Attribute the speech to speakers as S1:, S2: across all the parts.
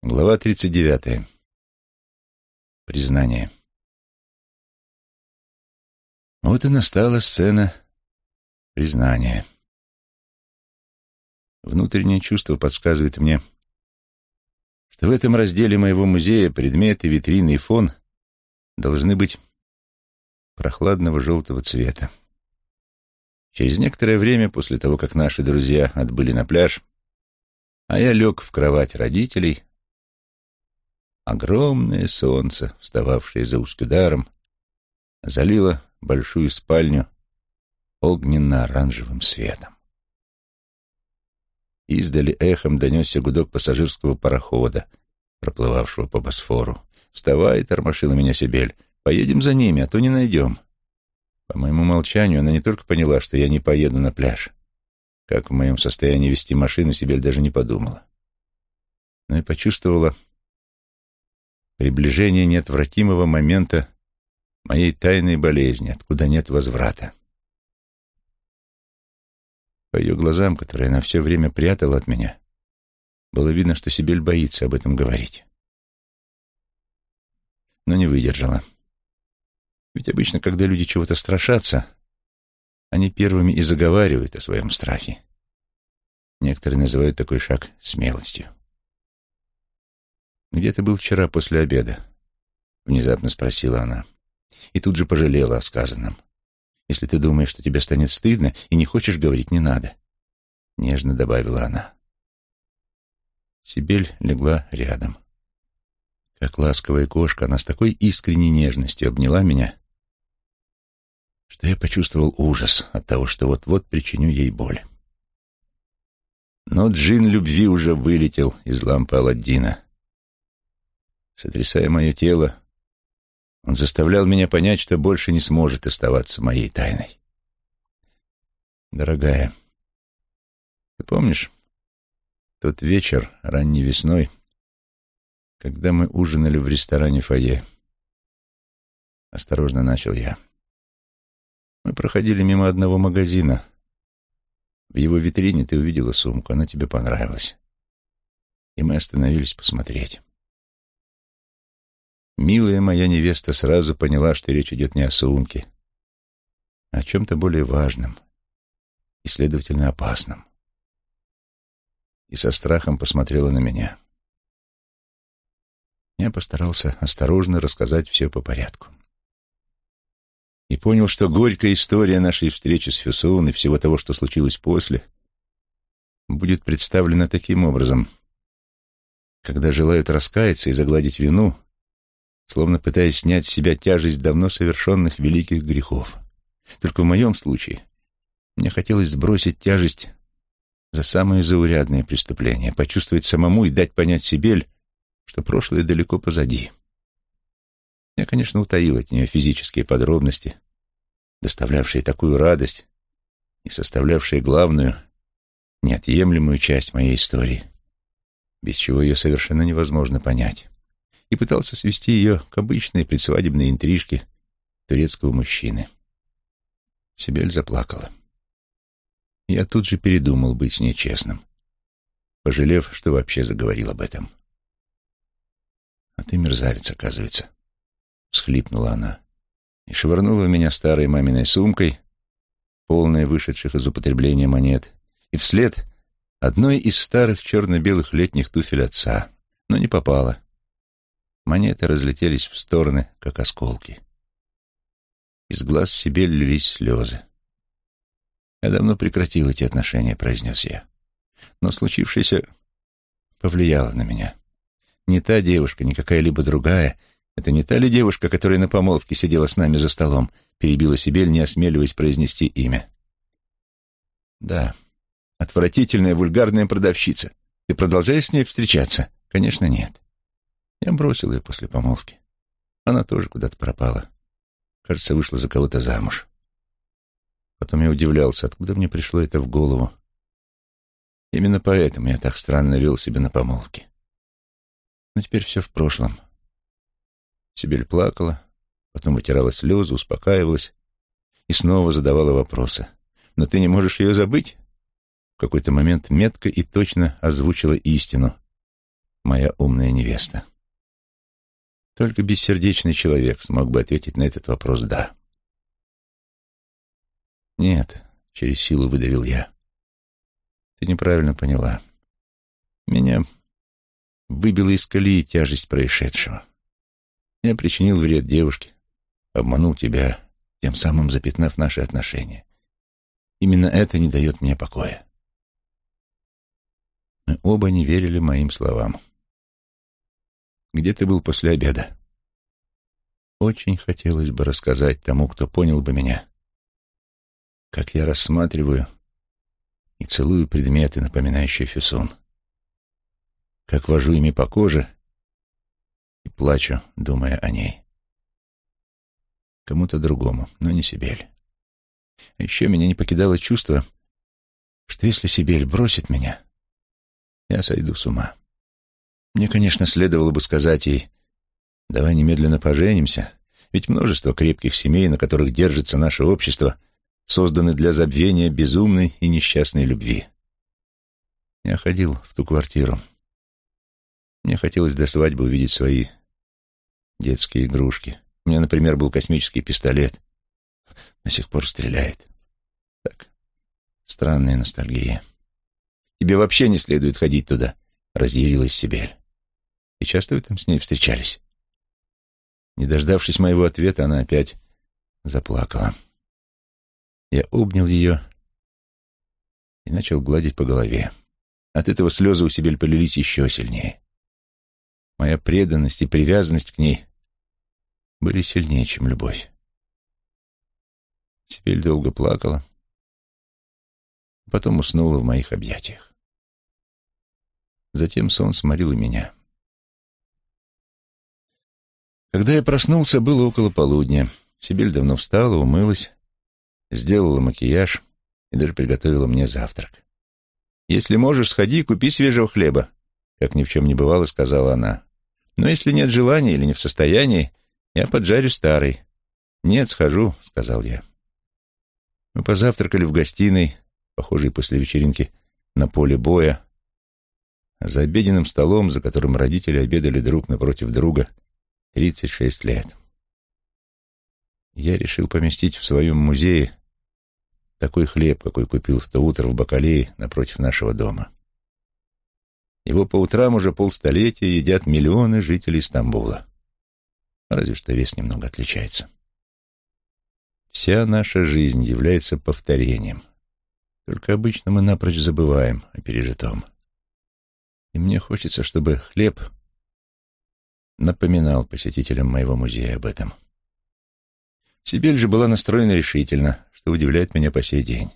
S1: Глава 39. Признание. Вот и настала сцена признания. Внутреннее чувство подсказывает мне, что в этом разделе моего музея предметы, витрины и фон должны быть прохладного желтого цвета. Через некоторое время после того, как наши друзья отбыли на пляж, а я лег в кровать родителей, огромное солнце, встававшее за Ускюдаром, залило большую спальню огненно-оранжевым светом. Издали эхом донесся гудок пассажирского парохода, проплывавшего по Босфору. «Вставай!» — тормошила меня Сибель. «Поедем за ними, а то не найдем». По моему молчанию она не только поняла, что я не поеду на пляж, как в моем состоянии вести машину Сибель даже не подумала, но и почувствовала приближение неотвратимого момента моей тайной болезни, откуда нет возврата. По ее глазам, которые она все время прятала от меня, было видно, что Сибель боится об этом говорить. Но не выдержала. Ведь обычно, когда люди чего-то страшатся, они первыми и заговаривают о своем страхе. Некоторые называют такой шаг смелостью. «Где ты был вчера после обеда?» — внезапно спросила она. И тут же пожалела о сказанном. «Если ты думаешь, что тебе станет стыдно и не хочешь говорить, не надо», — нежно добавила она. Сибель легла рядом. Как ласковая кошка, она с такой искренней нежностью обняла меня, что я почувствовал ужас от того, что вот-вот причиню ей боль. Но джин любви уже вылетел из лампы Аладдина. Сотрясая мое тело, он заставлял меня понять, что больше не сможет оставаться моей тайной. Дорогая, ты помнишь тот вечер ранней весной, когда мы ужинали в ресторане «Фойе»? Осторожно начал я. Мы проходили мимо одного магазина. В его витрине ты увидела сумку, она тебе понравилась. И мы остановились посмотреть. Милая моя невеста сразу поняла, что речь идет не о сумке, а о чем-то более важном и, следовательно, опасном. И со страхом посмотрела на меня. Я постарался осторожно рассказать все по порядку. И понял, что горькая история нашей встречи с Фюсоун и всего того, что случилось после, будет представлена таким образом. Когда желают раскаяться и загладить вину — словно пытаясь снять с себя тяжесть давно совершенных великих грехов. Только в моем случае мне хотелось сбросить тяжесть за самые заурядные преступления, почувствовать самому и дать понять себе, что прошлое далеко позади. Я, конечно, утаил от нее физические подробности, доставлявшие такую радость и составлявшие главную, неотъемлемую часть моей истории, без чего ее совершенно невозможно понять и пытался свести ее к обычной предсвадебной интрижке турецкого мужчины. Сибель заплакала. Я тут же передумал быть с ней честным, пожалев, что вообще заговорил об этом. «А ты мерзавец, оказывается», — всхлипнула она и швырнула в меня старой маминой сумкой, полной вышедших из употребления монет, и вслед одной из старых черно-белых летних туфель отца, но не попала, Монеты разлетелись в стороны, как осколки. Из глаз себе лились слезы. «Я давно прекратил эти отношения», — произнес я. «Но случившееся повлияло на меня. Не та девушка, ни какая-либо другая. Это не та ли девушка, которая на помолвке сидела с нами за столом?» — перебила Сибель, не осмеливаясь произнести имя. «Да, отвратительная, вульгарная продавщица. Ты продолжаешь с ней встречаться?» «Конечно, нет. Я бросил ее после помолвки. Она тоже куда-то пропала. Кажется, вышла за кого-то замуж. Потом я удивлялся, откуда мне пришло это в голову. Именно поэтому я так странно вел себя на помолвке. Но теперь все в прошлом. Сибель плакала, потом вытирала слезы, успокаивалась и снова задавала вопросы. «Но ты не можешь ее забыть?» В какой-то момент метко и точно озвучила истину — моя умная невеста. Только бессердечный человек смог бы ответить на этот вопрос «да». «Нет», — через силу выдавил я. «Ты неправильно поняла. Меня выбила из колеи тяжесть происшедшего. Я причинил вред девушке, обманул тебя, тем самым запятнав наши отношения. Именно это не дает мне покоя. Мы оба не верили моим словам. Где ты был после обеда? Очень хотелось бы рассказать тому, кто понял бы меня, как я рассматриваю и целую предметы, напоминающие фюсон, как вожу ими по коже и плачу, думая о ней. Кому-то другому, но не Сибель. А еще меня не покидало чувство, что если Сибель бросит меня, я сойду с ума. Мне, конечно, следовало бы сказать ей, давай немедленно поженимся, ведь множество крепких семей, на которых держится наше общество, созданы для забвения безумной и несчастной любви. Я ходил в ту квартиру. Мне хотелось до свадьбы увидеть свои детские игрушки. У меня, например, был космический пистолет. До сих пор стреляет. Так, странная ностальгия. Тебе вообще не следует ходить туда, — разъярилась Сибель. И часто вы там с ней встречались? Не дождавшись моего ответа, она опять заплакала. Я обнял ее и начал гладить по голове. От этого слезы у Сибель полились еще сильнее. Моя преданность и привязанность к ней были сильнее, чем любовь. Сибель долго плакала, потом уснула в моих объятиях. Затем сон сморил и меня. Когда я проснулся, было около полудня. Сибель давно встала, умылась, сделала макияж и даже приготовила мне завтрак. «Если можешь, сходи и купи свежего хлеба», — как ни в чем не бывало, сказала она. «Но если нет желания или не в состоянии, я поджарю старый». «Нет, схожу», — сказал я. Мы позавтракали в гостиной, похожей после вечеринки на поле боя. За обеденным столом, за которым родители обедали друг напротив друга, тридцать шесть лет. Я решил поместить в своем музее такой хлеб, какой купил в то утро в Бакалее напротив нашего дома. Его по утрам уже полстолетия едят миллионы жителей Стамбула. Разве что вес немного отличается. Вся наша жизнь является повторением. Только обычно мы напрочь забываем о пережитом. И мне хочется, чтобы хлеб напоминал посетителям моего музея об этом. Сибель же была настроена решительно, что удивляет меня по сей день.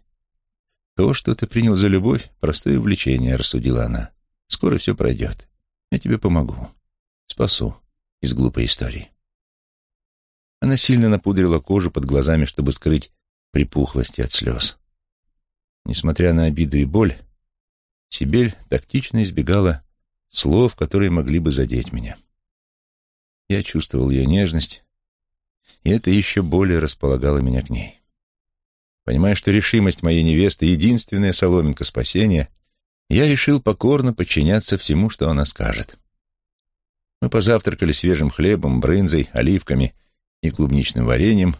S1: «То, что ты принял за любовь, простое увлечение», — рассудила она. «Скоро все пройдет. Я тебе помогу. Спасу из глупой истории». Она сильно напудрила кожу под глазами, чтобы скрыть припухлости от слез. Несмотря на обиду и боль, Сибель тактично избегала слов, которые могли бы задеть меня. Я чувствовал ее нежность, и это еще более располагало меня к ней. Понимая, что решимость моей невесты — единственная соломинка спасения, я решил покорно подчиняться всему, что она скажет. Мы позавтракали свежим хлебом, брынзой, оливками и клубничным вареньем,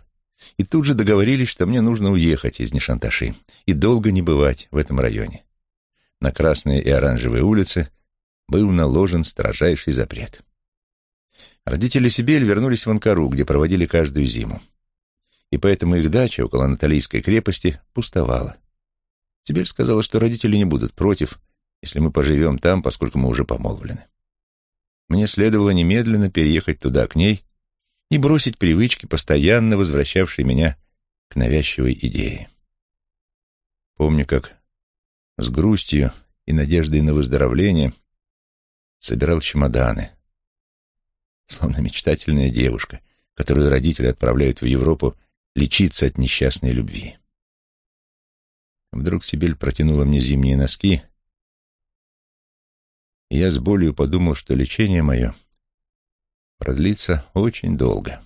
S1: и тут же договорились, что мне нужно уехать из Нишанташи и долго не бывать в этом районе. На Красные и Оранжевые улицы был наложен строжайший запрет. Родители Сибель вернулись в Анкару, где проводили каждую зиму. И поэтому их дача около Анатолийской крепости пустовала. Сибель сказала, что родители не будут против, если мы поживем там, поскольку мы уже помолвлены. Мне следовало немедленно переехать туда к ней и бросить привычки, постоянно возвращавшие меня к навязчивой идее. Помню, как с грустью и надеждой на выздоровление собирал чемоданы, словно мечтательная девушка, которую родители отправляют в Европу лечиться от несчастной любви. Вдруг Сибель протянула мне зимние носки, и я с болью подумал, что лечение мое продлится очень долго.